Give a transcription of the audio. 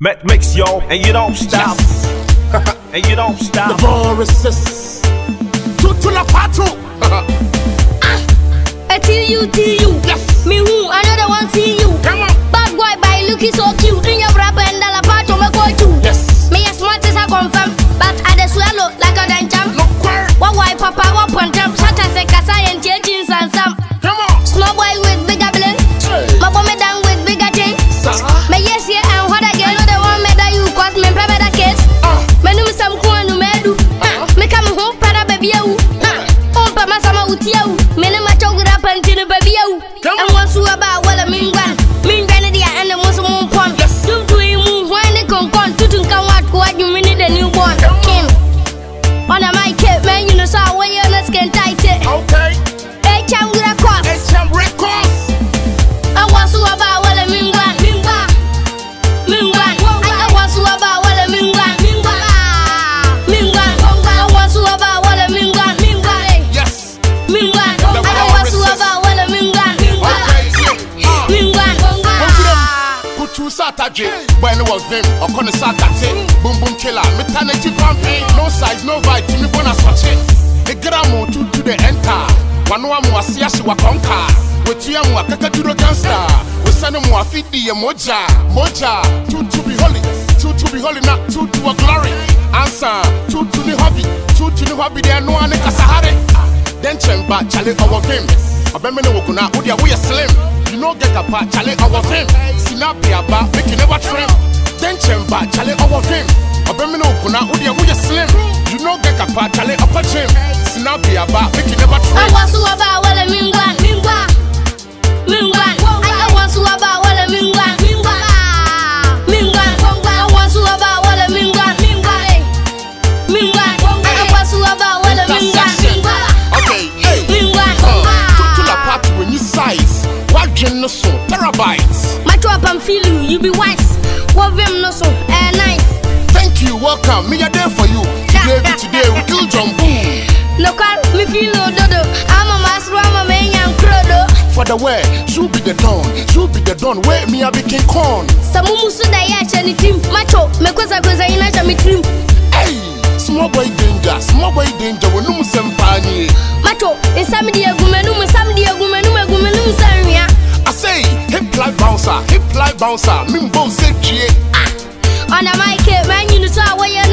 Met mix yo, and you don't stop. and you don't stop. The Boruses. Tutula Patu. A T-U-T-U. Yes. Me who, another one see you. Come on. Bad boy by looking so cute. In your rap and the part of my go to. Yes. Me as smart as I confirm. But I the swallow like a dan jam. No queer. What why papa what point jump? On. You about wala mingwan. Mingwan dia and the most mon pon. Yes. Dum tu ne kon kon tutun kan wat ko you mini the newborn. Kim. On a my kid man you know so when you na Saturday, when it was them, or Connie Saturday, boom boom killer, maternity pumping, no size, no vibe, me bona such it. The gramo to to the enter, one one more siashi wa conquer, with you Wakaka to the gangster, we send him more feed the moja, moja, two to be holy, two to be holy, not two to a glory. Answer, two to the hobby, two to the hobby, there no one Kasahari. Then chamber, chale our game. Abemene wokuna, udia we slim. You know get a part, chale our fame. Sinapi aba, chale our fame. Abemene wokuna, udia we slim. You know get a part, chale upper gym. Sinapi aba, make you never I want to about what a mingwan. Mingwan. Mingwan. I want to about what a mingwan. Mingwan. Mingwan. I want to about what mingwan. Mingwan. Mingwan. I want to about what a mingwan. Okay, hey. Mingwan. Uh, ah. Tutula party when you size. What gen terabytes. My drop and feel you, you be wise. What them no so, welcome. Me a there for you. Today, be today, we kill Boom. No car, me feel no dodo. I'm a master, I'm a man, young crodo. For the way, you be the don, you be the don. Where me a be king corn. Samumu suda ya chani team. Macho, me kweza kweza ina chami trim. Hey, small boy danger, small boy danger. We no mu sempani. Macho, insami di egume numu, insami di egume numu, egume numu sanria. I say, hip like bouncer, hip like bouncer. Mimbo say chie. Ah! On a mic, man, you know so I wear your